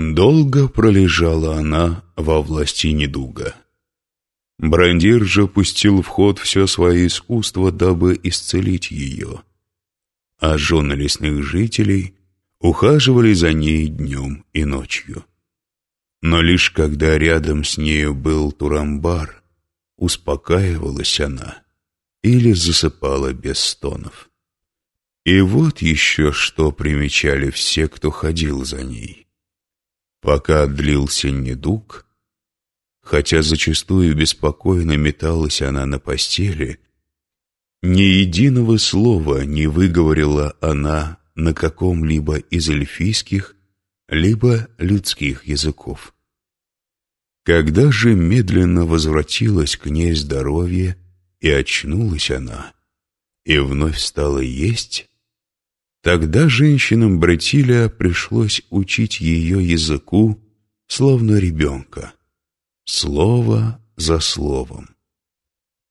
Долго пролежала она во власти недуга. Брандир же пустил в ход все свое искусство, дабы исцелить ее. А жены лесных жителей ухаживали за ней днем и ночью. Но лишь когда рядом с нею был Турамбар, успокаивалась она или засыпала без стонов. И вот еще что примечали все, кто ходил за ней. Пока длился недуг, хотя зачастую беспокойно металась она на постели, ни единого слова не выговорила она на каком-либо из эльфийских, либо людских языков. Когда же медленно возвратилась к ней здоровье, и очнулась она, и вновь стала есть, тогда женщинам Братиля пришлось учить ее языку, словно ребенка, слово за словом.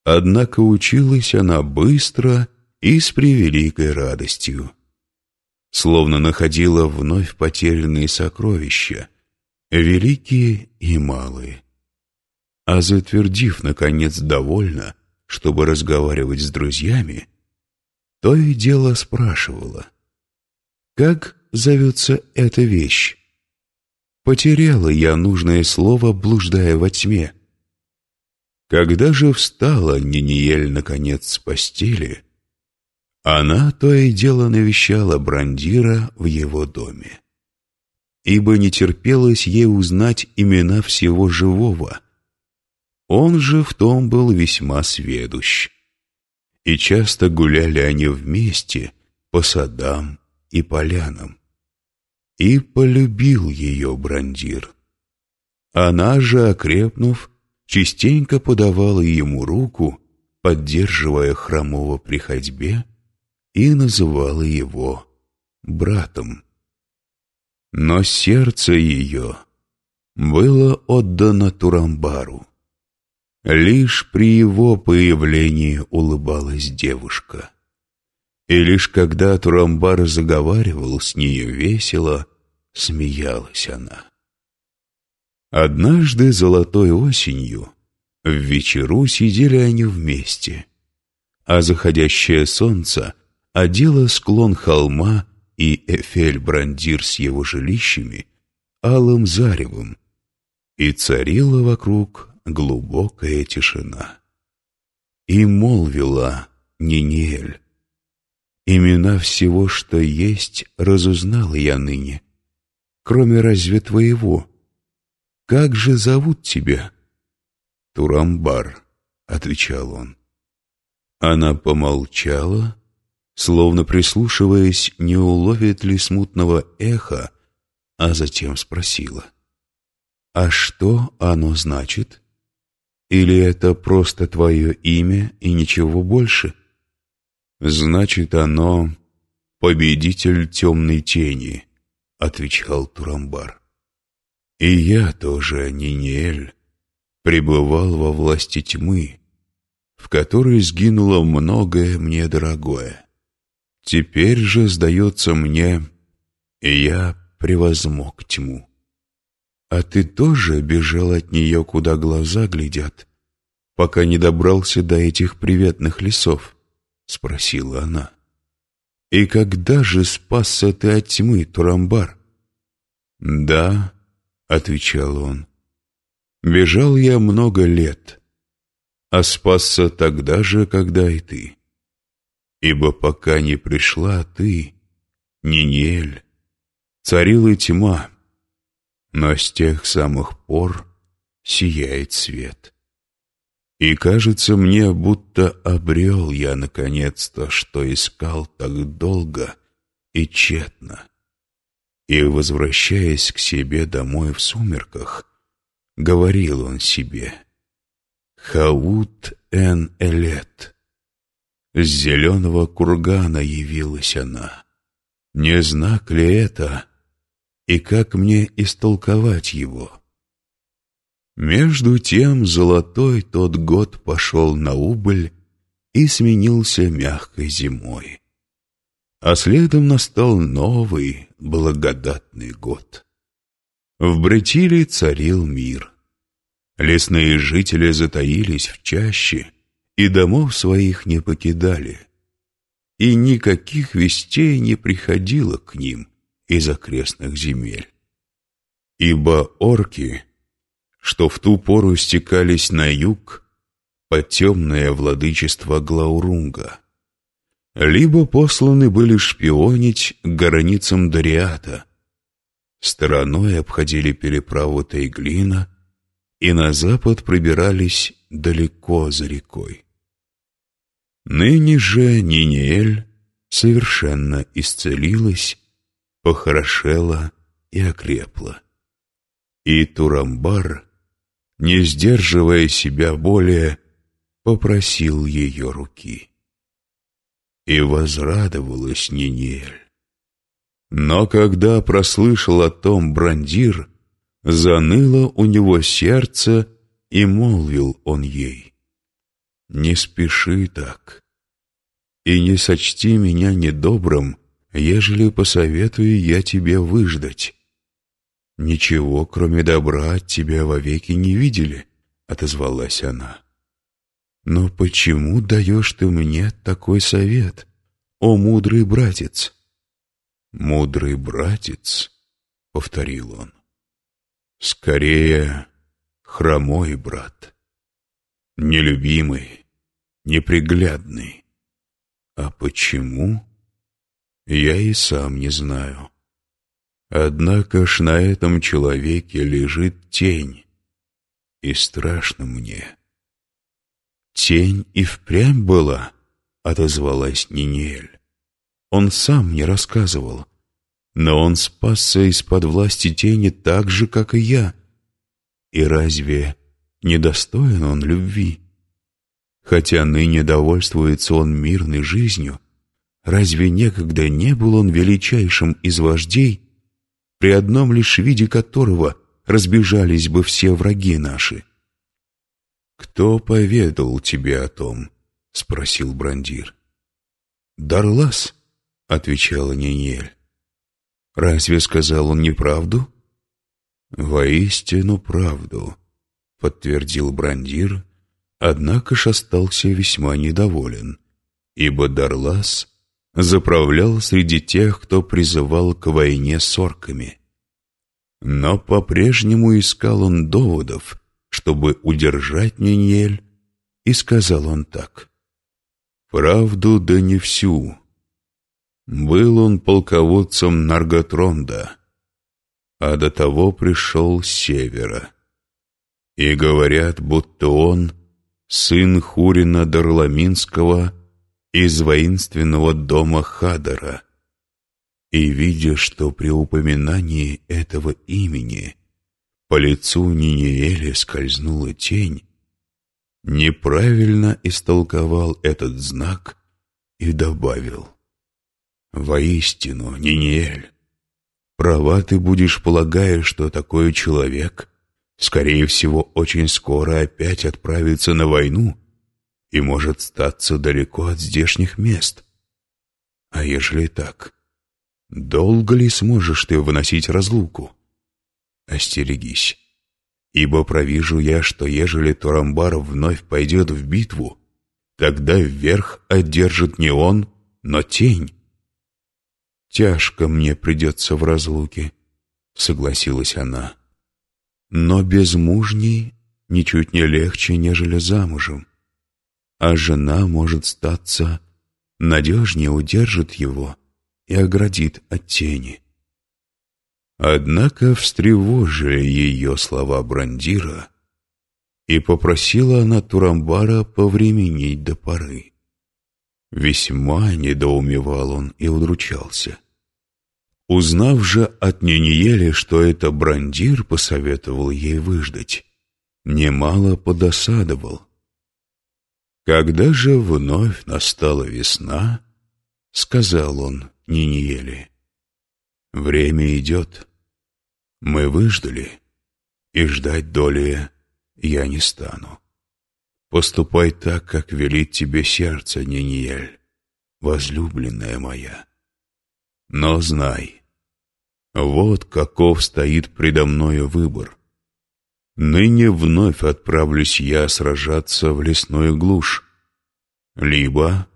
Однако училась она быстро и с превеликой радостью словно находила вновь потерянные сокровища, великие и малые. А затвердив, наконец, довольно, чтобы разговаривать с друзьями, то и дело спрашивала, «Как зовется эта вещь?» Потеряла я нужное слово, блуждая во тьме. Когда же встала Ниниель, наконец, с постели, она то и дело навещала Брандира в его доме. Ибо не терпелось ей узнать имена всего живого. Он же в том был весьма сведущ. И часто гуляли они вместе по садам и полянам. И полюбил ее Брандир. Она же, окрепнув, частенько подавала ему руку, поддерживая хромого при ходьбе, и называла его братом. Но сердце ее было отдано Турамбару. Лишь при его появлении улыбалась девушка. И лишь когда Турамбар заговаривал с нею весело, смеялась она. Однажды золотой осенью в вечеру сидели они вместе, а заходящее солнце одела склон холма и Эфель-Брандир с его жилищами алым заревом, и царила вокруг глубокая тишина. И молвила Нинель, «Имена всего, что есть, разузнала я ныне, кроме разве твоего. Как же зовут тебя?» «Турамбар», — отвечал он. Она помолчала, словно прислушиваясь, не уловит ли смутного эха, а затем спросила. «А что оно значит? Или это просто твое имя и ничего больше?» «Значит, оно победитель темной тени», — отвечал Турамбар. «И я тоже, Ниниэль, пребывал во власти тьмы, в которой сгинуло многое мне дорогое. Теперь же, сдается мне, и я превозмог тьму. А ты тоже бежал от нее, куда глаза глядят, пока не добрался до этих приветных лесов? — спросила она. «И когда же спасся ты от тьмы, Турамбар?» «Да», — отвечал он, — «бежал я много лет, а спасся тогда же, когда и ты. Ибо пока не пришла ты, Нинель, царила тьма, но с тех самых пор сияет свет. И кажется мне, будто обрел я наконец-то, что искал так долго и тщетно. И, возвращаясь к себе домой в сумерках, говорил он себе «Хаут эн элет» С зеленого кургана явилась она. Не знак ли это, и как мне истолковать его? Между тем золотой тот год пошел на убыль и сменился мягкой зимой. А следом настал новый благодатный год. в Бретиле царил мир. Лесные жители затаились в чаще и домов своих не покидали. И никаких вестей не приходило к ним из окрестных земель. Ибо орки, что в ту пору стекались на юг, под темное владычество Глаурунга, либо посланы были шпионить границам Дариата, стороной обходили переправу Тайглина и на запад пробирались далеко за рекой. Ныне же Ниниэль совершенно исцелилась, похорошела и окрепла. И Турамбар, не сдерживая себя более, попросил ее руки. И возрадовалась Ниниэль. Но когда прослышал о том Брандир, заныло у него сердце, и молвил он ей, «Не спеши так, и не сочти меня недобрым, ежели посоветую я тебе выждать. Ничего, кроме добра, тебя вовеки не видели», — отозвалась она. «Но почему даешь ты мне такой совет, о мудрый братец?» «Мудрый братец», — повторил он. «Скорее, хромой брат, нелюбимый, неприглядный. А почему? Я и сам не знаю. Однако ж на этом человеке лежит тень, и страшно мне». «Тень и впрямь была?» — отозвалась Ниниэль. Он сам мне рассказывал. Но он спасся из-под власти тени так же, как и я. И разве недостоин он любви? Хотя ныне довольствуется он мирной жизнью, разве некогда не был он величайшим из вождей, при одном лишь виде которого разбежались бы все враги наши? «Кто поведал тебе о том?» — спросил Брандир. «Дарлас», отвечала Ниниэль. «Разве сказал он неправду?» «Воистину правду», — подтвердил Брандир, однако ж остался весьма недоволен, ибо Дарлас заправлял среди тех, кто призывал к войне с орками. Но по-прежнему искал он доводов, чтобы удержать Нинель, и сказал он так. «Правду да не всю, был он полководцем Нарготронда, а до того пришел с севера. И говорят, будто он сын Хурина Дарламинского из воинственного дома Хадара. И видя, что при упоминании этого имени по лицу Ниниэля скользнула тень, неправильно истолковал этот знак и добавил — Воистину, Ниниэль, права ты будешь, полагая, что такой человек, скорее всего, очень скоро опять отправится на войну и может статься далеко от здешних мест. А ежели так, долго ли сможешь ты выносить разлуку? Остерегись, ибо провижу я, что ежели Турамбар вновь пойдет в битву, тогда вверх одержит не он, но тень, «Тяжко мне придется в разлуке», — согласилась она. «Но безмужней ничуть не легче, нежели замужем. А жена, может статься, надежнее удержит его и оградит от тени». Однако встревожили ее слова Брандира, и попросила она Турамбара повременить до поры. Весьма недоумевал он и удручался. Узнав же от Ниниели, что это Брандир посоветовал ей выждать, немало подосадовал. Когда же вновь настала весна, сказал он Ниниели, «Время идет. Мы выждали, и ждать доли я не стану. Поступай так, как велит тебе сердце, Ниниэль, возлюбленная моя. Но знай, Вот каков стоит предо мною выбор. Ныне вновь отправлюсь я сражаться в лесную глушь. Либо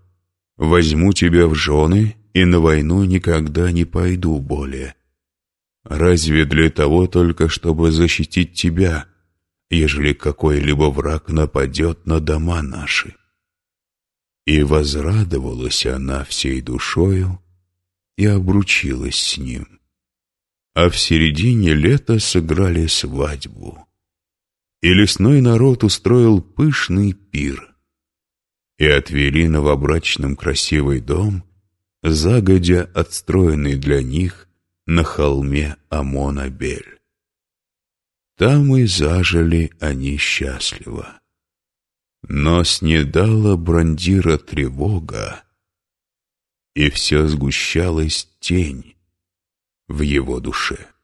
возьму тебя в жены и на войну никогда не пойду более. Разве для того только, чтобы защитить тебя, ежели какой-либо враг нападет на дома наши?» И возрадовалась она всей душою и обручилась с ним. А в середине лета сыграли свадьбу. И лесной народ устроил пышный пир. И отвели новобрачным красивый дом, загодя отстроенный для них на холме Амона-Бель. Там и зажили они счастливо. Но снедала брандира тревога, и все сгущалась тень в его душе.